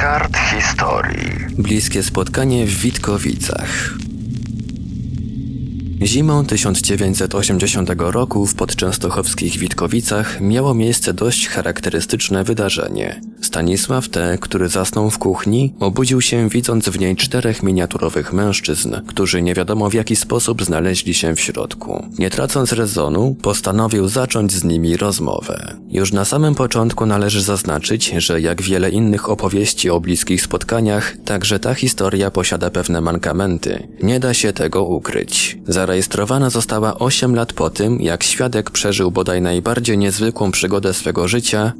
kart historii. Bliskie spotkanie w Witkowicach. Zimą 1980 roku w podczęstochowskich Witkowicach miało miejsce dość charakterystyczne wydarzenie. Stanisław T., który zasnął w kuchni, obudził się widząc w niej czterech miniaturowych mężczyzn, którzy nie wiadomo w jaki sposób znaleźli się w środku. Nie tracąc rezonu, postanowił zacząć z nimi rozmowę. Już na samym początku należy zaznaczyć, że jak wiele innych opowieści o bliskich spotkaniach, także ta historia posiada pewne mankamenty. Nie da się tego ukryć. Zarejestrowana została 8 lat po tym, jak świadek przeżył bodaj najbardziej niezwykłą przygodę swego życia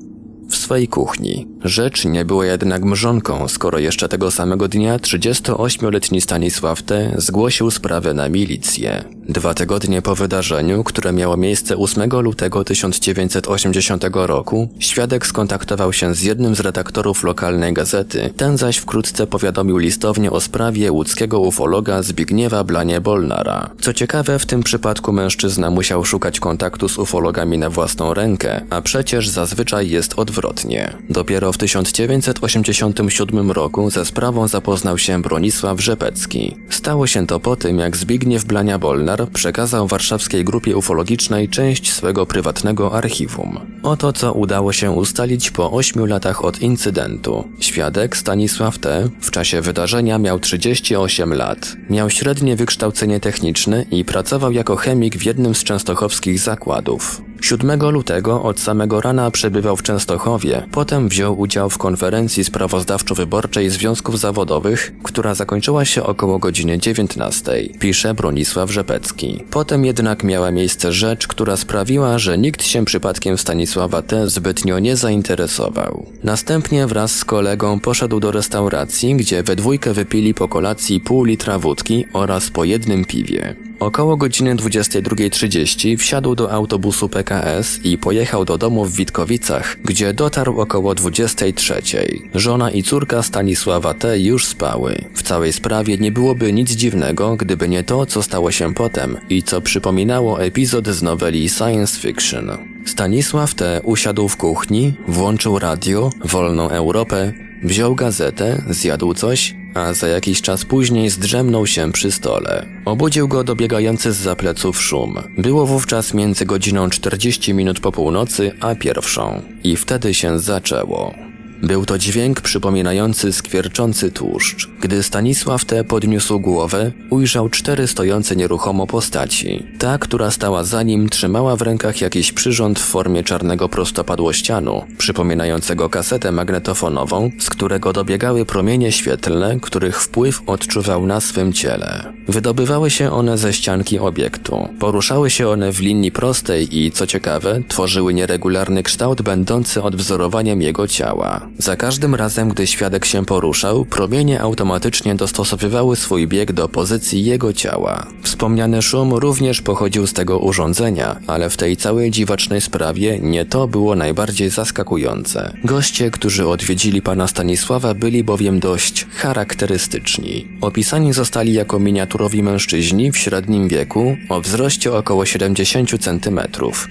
w swojej kuchni. Rzecz nie była jednak mrzonką, skoro jeszcze tego samego dnia 38-letni Stanisław T. zgłosił sprawę na milicję. Dwa tygodnie po wydarzeniu, które miało miejsce 8 lutego 1980 roku, świadek skontaktował się z jednym z redaktorów lokalnej gazety, ten zaś wkrótce powiadomił listownie o sprawie łódzkiego ufologa Zbigniewa Blanie-Bolnara. Co ciekawe, w tym przypadku mężczyzna musiał szukać kontaktu z ufologami na własną rękę, a przecież zazwyczaj jest odwrotnie. Dopiero w 1987 roku ze sprawą zapoznał się Bronisław Rzepecki. Stało się to po tym, jak Zbigniew Blania-Bolnar przekazał warszawskiej grupie ufologicznej część swego prywatnego archiwum. Oto co udało się ustalić po 8 latach od incydentu. Świadek Stanisław T. w czasie wydarzenia miał 38 lat. Miał średnie wykształcenie techniczne i pracował jako chemik w jednym z częstochowskich zakładów. 7 lutego od samego rana przebywał w Częstochowie, potem wziął udział w konferencji sprawozdawczo-wyborczej związków zawodowych, która zakończyła się około godziny 19, pisze Bronisław Rzepecki. Potem jednak miała miejsce rzecz, która sprawiła, że nikt się przypadkiem Stanisława T. zbytnio nie zainteresował. Następnie wraz z kolegą poszedł do restauracji, gdzie we dwójkę wypili po kolacji pół litra wódki oraz po jednym piwie. Około godziny 22.30 wsiadł do autobusu PKS i pojechał do domu w Witkowicach, gdzie dotarł około 23.00. Żona i córka Stanisława T. już spały. W całej sprawie nie byłoby nic dziwnego, gdyby nie to, co stało się potem i co przypominało epizod z noweli science fiction. Stanisław T. usiadł w kuchni, włączył radio, wolną Europę, wziął gazetę, zjadł coś a za jakiś czas później zdrzemnął się przy stole. Obudził go dobiegający z zapleców szum. Było wówczas między godziną 40 minut po północy a pierwszą. I wtedy się zaczęło. Był to dźwięk przypominający skwierczący tłuszcz. Gdy Stanisław T. podniósł głowę, ujrzał cztery stojące nieruchomo postaci. Ta, która stała za nim, trzymała w rękach jakiś przyrząd w formie czarnego prostopadłościanu, przypominającego kasetę magnetofonową, z którego dobiegały promienie świetlne, których wpływ odczuwał na swym ciele. Wydobywały się one ze ścianki obiektu. Poruszały się one w linii prostej i, co ciekawe, tworzyły nieregularny kształt będący odwzorowaniem jego ciała. Za każdym razem, gdy świadek się poruszał, promienie automatycznie dostosowywały swój bieg do pozycji jego ciała. Wspomniany szum również pochodził z tego urządzenia, ale w tej całej dziwacznej sprawie nie to było najbardziej zaskakujące. Goście, którzy odwiedzili pana Stanisława, byli bowiem dość charakterystyczni. Opisani zostali jako miniaturowi mężczyźni w średnim wieku o wzroście około 70 cm,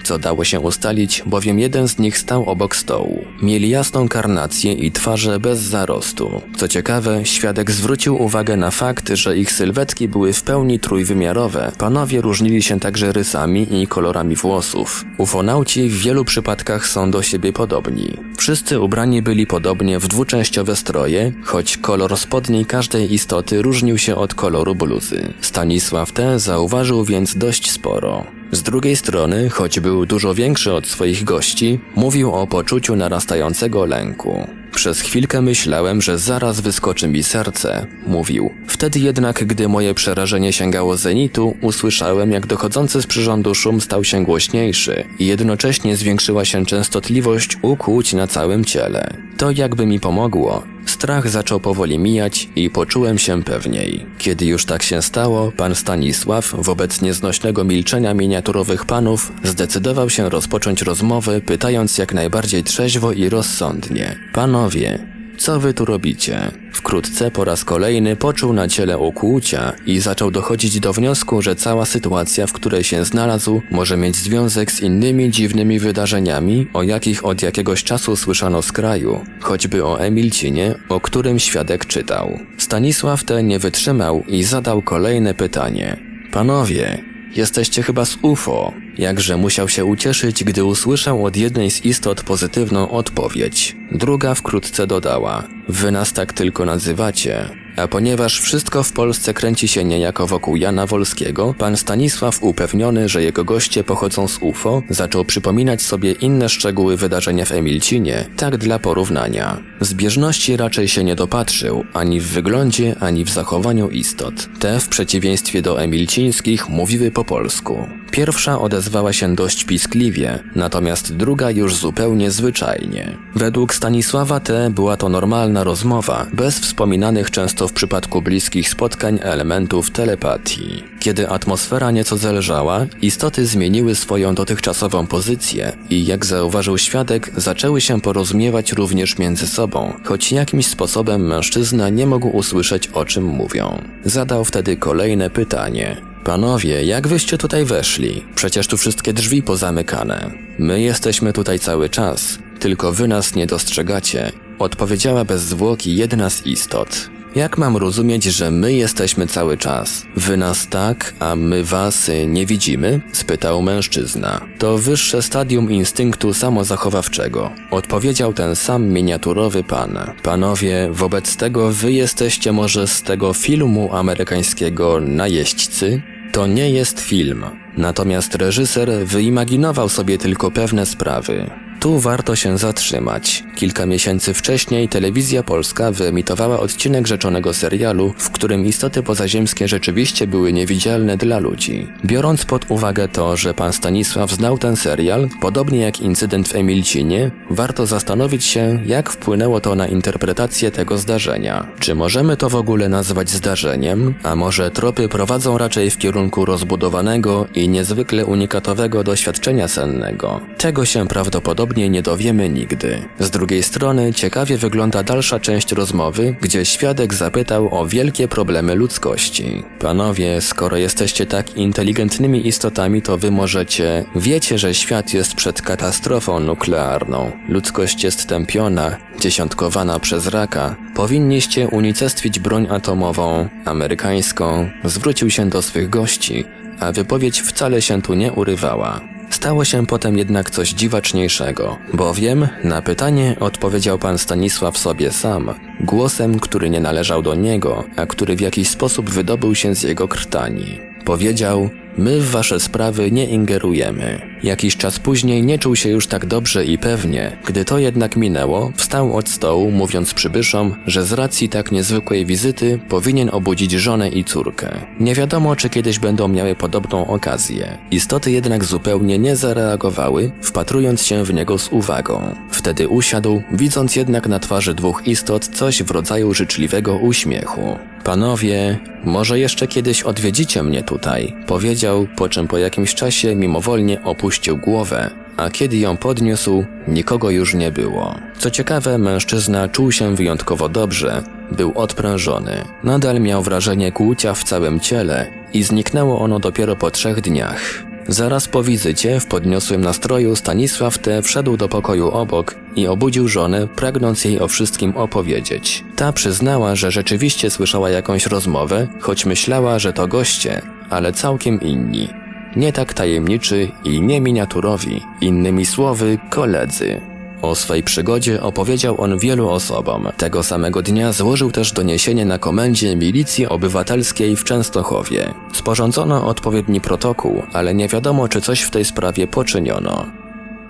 co dało się ustalić, bowiem jeden z nich stał obok stołu. Mieli jasną karnację i twarze bez zarostu. Co ciekawe, świadek zwrócił uwagę na fakt, że ich sylwetki były w pełni trójwymiarowe. Panowie różnili się także rysami i kolorami włosów. Ufonauci w wielu przypadkach są do siebie podobni. Wszyscy ubrani byli podobnie w dwuczęściowe stroje, choć kolor spodni każdej istoty różnił się od koloru bluzy. Stanisław T. zauważył więc dość sporo. Z drugiej strony, choć był dużo większy od swoich gości, mówił o poczuciu narastającego lęku. Przez chwilkę myślałem, że zaraz wyskoczy mi serce, mówił. Wtedy jednak, gdy moje przerażenie sięgało zenitu, usłyszałem, jak dochodzący z przyrządu szum stał się głośniejszy i jednocześnie zwiększyła się częstotliwość ukłuć na całym ciele. To jakby mi pomogło. Strach zaczął powoli mijać i poczułem się pewniej. Kiedy już tak się stało, pan Stanisław, wobec nieznośnego milczenia miniaturowych panów, zdecydował się rozpocząć rozmowę, pytając jak najbardziej trzeźwo i rozsądnie. Panowie, Co wy tu robicie? Wkrótce po raz kolejny poczuł na ciele okłucia i zaczął dochodzić do wniosku, że cała sytuacja, w której się znalazł, może mieć związek z innymi dziwnymi wydarzeniami, o jakich od jakiegoś czasu słyszano z kraju, choćby o Emilcinie, o którym świadek czytał. Stanisław ten nie wytrzymał i zadał kolejne pytanie. Panowie, Jesteście chyba z UFO. Jakże musiał się ucieszyć, gdy usłyszał od jednej z istot pozytywną odpowiedź. Druga wkrótce dodała: Wy nas tak tylko nazywacie, a ponieważ wszystko w Polsce kręci się niejako wokół Jana Wolskiego, pan Stanisław upewniony, że jego goście pochodzą z UFO, zaczął przypominać sobie inne szczegóły wydarzenia w Emilcinie, tak dla porównania. Zbieżności raczej się nie dopatrzył, ani w wyglądzie, ani w zachowaniu istot. Te, w przeciwieństwie do emilcińskich, mówiły po polsku. Pierwsza odezwała się dość piskliwie, natomiast druga już zupełnie zwyczajnie. Według Stanisława T. była to normalna rozmowa, bez wspominanych często w przypadku bliskich spotkań elementów telepatii. Kiedy atmosfera nieco zelżała, istoty zmieniły swoją dotychczasową pozycję i jak zauważył świadek, zaczęły się porozumiewać również między sobą, choć jakimś sposobem mężczyzna nie mógł usłyszeć o czym mówią. Zadał wtedy kolejne pytanie. Panowie, jak wyście tutaj weszli? Przecież tu wszystkie drzwi pozamykane. My jesteśmy tutaj cały czas, tylko wy nas nie dostrzegacie. Odpowiedziała bez zwłoki jedna z istot. Jak mam rozumieć, że my jesteśmy cały czas? Wy nas tak, a my was nie widzimy? spytał mężczyzna. To wyższe stadium instynktu samozachowawczego, odpowiedział ten sam miniaturowy pan. Panowie, wobec tego wy jesteście może z tego filmu amerykańskiego najeźdźcy? To nie jest film. Natomiast reżyser wyimaginował sobie tylko pewne sprawy. Tu warto się zatrzymać. Kilka miesięcy wcześniej telewizja polska wyemitowała odcinek rzeczonego serialu, w którym istoty pozaziemskie rzeczywiście były niewidzialne dla ludzi. Biorąc pod uwagę to, że pan Stanisław znał ten serial, podobnie jak incydent w Emilcinie, warto zastanowić się, jak wpłynęło to na interpretację tego zdarzenia. Czy możemy to w ogóle nazwać zdarzeniem, a może tropy prowadzą raczej w kierunku rozbudowanego i niezwykle unikatowego doświadczenia sennego? Tego się prawdopodobnie prawdopodobnie nie dowiemy nigdy. Z drugiej strony ciekawie wygląda dalsza część rozmowy, gdzie świadek zapytał o wielkie problemy ludzkości. Panowie, skoro jesteście tak inteligentnymi istotami, to wy możecie... Wiecie, że świat jest przed katastrofą nuklearną. Ludzkość jest tępiona, dziesiątkowana przez raka. Powinniście unicestwić broń atomową, amerykańską. Zwrócił się do swych gości, a wypowiedź wcale się tu nie urywała. Stało się potem jednak coś dziwaczniejszego, bowiem na pytanie odpowiedział pan Stanisław sobie sam, głosem, który nie należał do niego, a który w jakiś sposób wydobył się z jego krtani. Powiedział, My w wasze sprawy nie ingerujemy. Jakiś czas później nie czuł się już tak dobrze i pewnie. Gdy to jednak minęło, wstał od stołu, mówiąc przybyszom, że z racji tak niezwykłej wizyty powinien obudzić żonę i córkę. Nie wiadomo, czy kiedyś będą miały podobną okazję. Istoty jednak zupełnie nie zareagowały, wpatrując się w niego z uwagą. Wtedy usiadł, widząc jednak na twarzy dwóch istot coś w rodzaju życzliwego uśmiechu. Panowie, może jeszcze kiedyś odwiedzicie mnie tutaj, powiedział, po czym po jakimś czasie mimowolnie opuścił głowę, a kiedy ją podniósł, nikogo już nie było. Co ciekawe, mężczyzna czuł się wyjątkowo dobrze, był odprężony. Nadal miał wrażenie kłucia w całym ciele i zniknęło ono dopiero po trzech dniach. Zaraz po wizycie w podniosłym nastroju Stanisław T. wszedł do pokoju obok i obudził żonę, pragnąc jej o wszystkim opowiedzieć. Ta przyznała, że rzeczywiście słyszała jakąś rozmowę, choć myślała, że to goście, ale całkiem inni. Nie tak tajemniczy i nie miniaturowi, innymi słowy koledzy. O swej przygodzie opowiedział on wielu osobom. Tego samego dnia złożył też doniesienie na komendzie Milicji Obywatelskiej w Częstochowie. Sporządzono odpowiedni protokół, ale nie wiadomo, czy coś w tej sprawie poczyniono.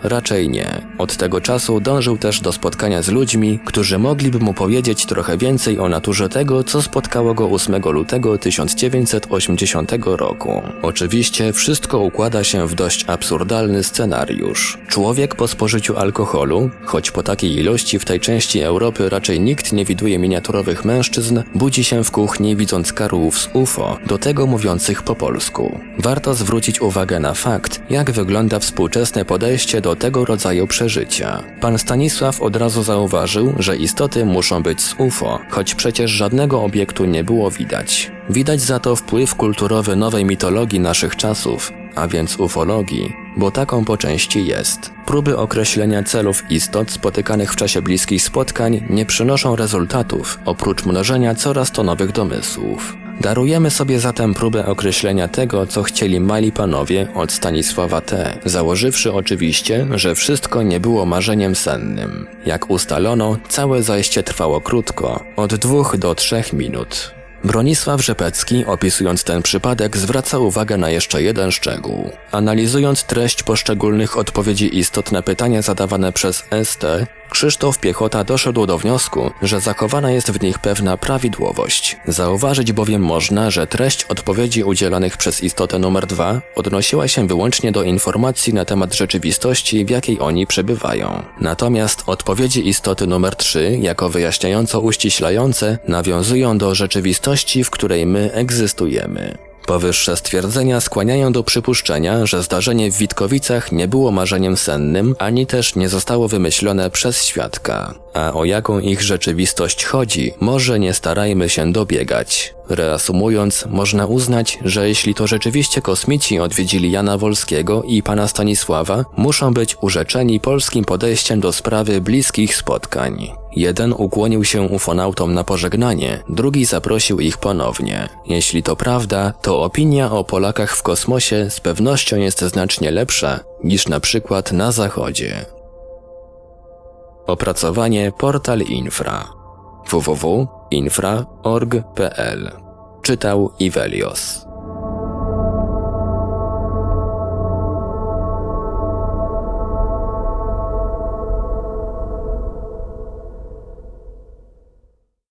Raczej nie. Od tego czasu dążył też do spotkania z ludźmi, którzy mogliby mu powiedzieć trochę więcej o naturze tego, co spotkało go 8 lutego 1980 roku. Oczywiście wszystko układa się w dość absurdalny scenariusz. Człowiek po spożyciu alkoholu, choć po takiej ilości w tej części Europy raczej nikt nie widuje miniaturowych mężczyzn, budzi się w kuchni widząc karłów z UFO, do tego mówiących po polsku. Warto zwrócić uwagę na fakt, jak wygląda współczesne podejście do do tego rodzaju przeżycia. życia. Pan Stanisław od razu zauważył, że istoty muszą być z UFO, choć przecież żadnego obiektu nie było widać. Widać za to wpływ kulturowy nowej mitologii naszych czasów, a więc ufologii, bo taką po części jest. Próby określenia celów istot spotykanych w czasie bliskich spotkań nie przynoszą rezultatów, oprócz mnożenia coraz to nowych domysłów. Darujemy sobie zatem próbę określenia tego, co chcieli mali panowie od Stanisława T., założywszy oczywiście, że wszystko nie było marzeniem sennym. Jak ustalono, całe zajście trwało krótko, od dwóch do trzech minut. Bronisław Rzepecki, opisując ten przypadek, zwraca uwagę na jeszcze jeden szczegół. Analizując treść poszczególnych odpowiedzi istot na pytania zadawane przez ST, Krzysztof Piechota doszedł do wniosku, że zachowana jest w nich pewna prawidłowość. Zauważyć bowiem można, że treść odpowiedzi udzielanych przez istotę numer 2 odnosiła się wyłącznie do informacji na temat rzeczywistości, w jakiej oni przebywają. Natomiast odpowiedzi istoty numer 3, jako wyjaśniająco uściślające, nawiązują do rzeczywistości, w której my egzystujemy. Powyższe stwierdzenia skłaniają do przypuszczenia, że zdarzenie w Witkowicach nie było marzeniem sennym, ani też nie zostało wymyślone przez świadka. A o jaką ich rzeczywistość chodzi, może nie starajmy się dobiegać. Reasumując, można uznać, że jeśli to rzeczywiście kosmici odwiedzili Jana Wolskiego i pana Stanisława, muszą być urzeczeni polskim podejściem do sprawy bliskich spotkań. Jeden ukłonił się ufonautom na pożegnanie, drugi zaprosił ich ponownie. Jeśli to prawda, to opinia o Polakach w kosmosie z pewnością jest znacznie lepsza niż na przykład na Zachodzie. Opracowanie Portal Infra www.infra.org.pl Czytał Ivelios